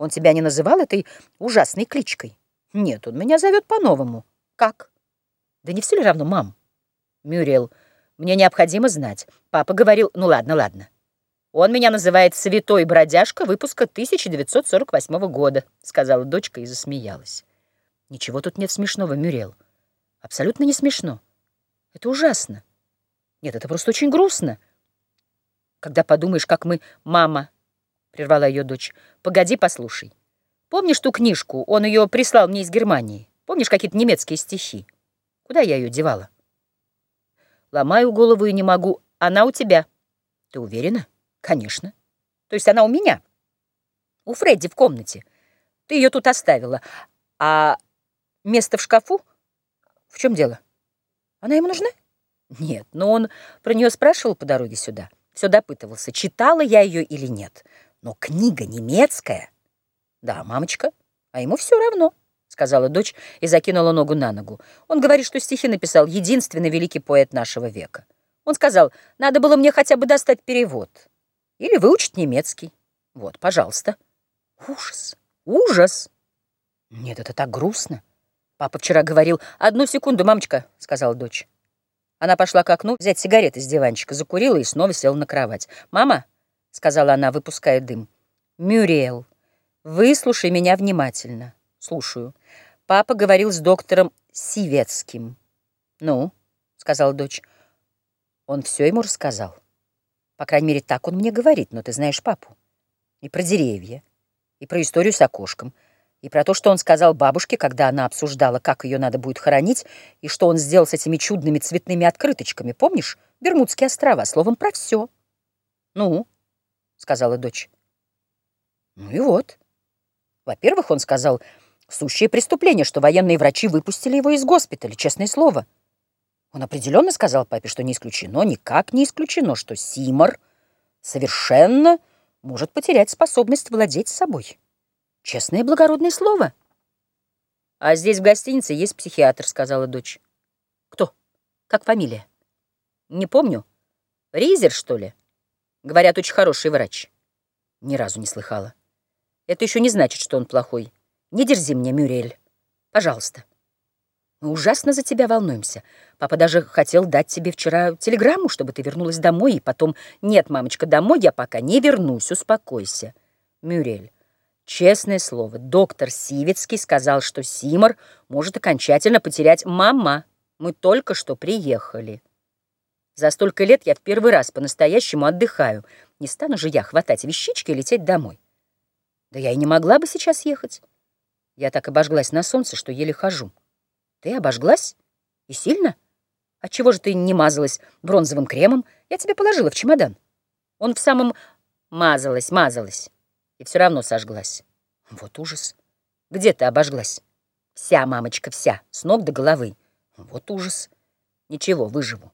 Он тебя не называл этой ужасной кличкой? Нет, он меня зовет по-новому. Как? Да не все ли равно, мам? Мюрриел, мне необходимо знать. Папа говорил, ну ладно, ладно. Он меня называет «Святой бродяжка» выпуска 1948 года, сказала дочка и засмеялась. Ничего тут нет смешного, Мюрриел. Абсолютно не смешно. Это ужасно. Нет, это просто очень грустно. Когда подумаешь, как мы... Мама, — прервала ее дочь, — погоди, послушай. Помнишь ту книжку? Он ее прислал мне из Германии. Помнишь какие-то немецкие стихи? Куда я ее девала? Ломаю голову и не могу. Она у тебя. Ты уверена? Конечно. То есть она у меня? У Фредди в комнате. Ты ее тут оставила. А место в шкафу? В чем дело? Она ему нужна? Нет, но он про нее спрашивал по дороге сюда. Все допытывался, читала я ее или нет. Но книга немецкая. Да, мамочка, а ему все равно, сказала дочь и закинула ногу на ногу. Он говорит, что стихи написал единственный великий поэт нашего века. Он сказал, надо было мне хотя бы достать перевод. Или выучить немецкий. Вот, пожалуйста. Ужас, ужас. Нет, это так грустно. Папа вчера говорил, одну секунду, мамочка, сказала дочь. Она пошла к окну взять сигареты с диванчика, закурила и снова села на кровать. «Мама», — сказала она, выпуская дым, — «Мюриэл, выслушай меня внимательно». «Слушаю». Папа говорил с доктором Сиветским. «Ну», — сказала дочь, — «он все ему рассказал. По крайней мере, так он мне говорит, но ты знаешь папу. И про деревья, и про историю с окошком» и про то, что он сказал бабушке, когда она обсуждала, как ее надо будет хоронить, и что он сделал с этими чудными цветными открыточками, помнишь? Бермудские острова, словом, про все. «Ну?» — сказала дочь. «Ну и вот. Во-первых, он сказал, сущее преступление, что военные врачи выпустили его из госпиталя, честное слово. Он определенно сказал папе, что не исключено, никак не исключено, что Симор совершенно может потерять способность владеть собой». Честное благородное слово. А здесь в гостинице есть психиатр, сказала дочь. Кто? Как фамилия? Не помню. Ризер, что ли? Говорят, очень хороший врач. Ни разу не слыхала. Это еще не значит, что он плохой. Не дерзи мне, Мюрель. Пожалуйста. Мы ужасно за тебя волнуемся. Папа даже хотел дать тебе вчера телеграмму, чтобы ты вернулась домой, и потом... Нет, мамочка, домой я пока не вернусь, успокойся. Мюрель, Честное слово, доктор Сивецкий сказал, что Симор может окончательно потерять «Мама, мы только что приехали». За столько лет я в первый раз по-настоящему отдыхаю. Не стану же я хватать вещички и лететь домой. Да я и не могла бы сейчас ехать. Я так обожглась на солнце, что еле хожу. Ты обожглась? И сильно? Отчего же ты не мазалась бронзовым кремом? Я тебе положила в чемодан. Он в самом... Мазалась, мазалась и все равно сожглась. Вот ужас. Где ты обожглась? Вся, мамочка, вся, с ног до головы. Вот ужас. Ничего, выживу.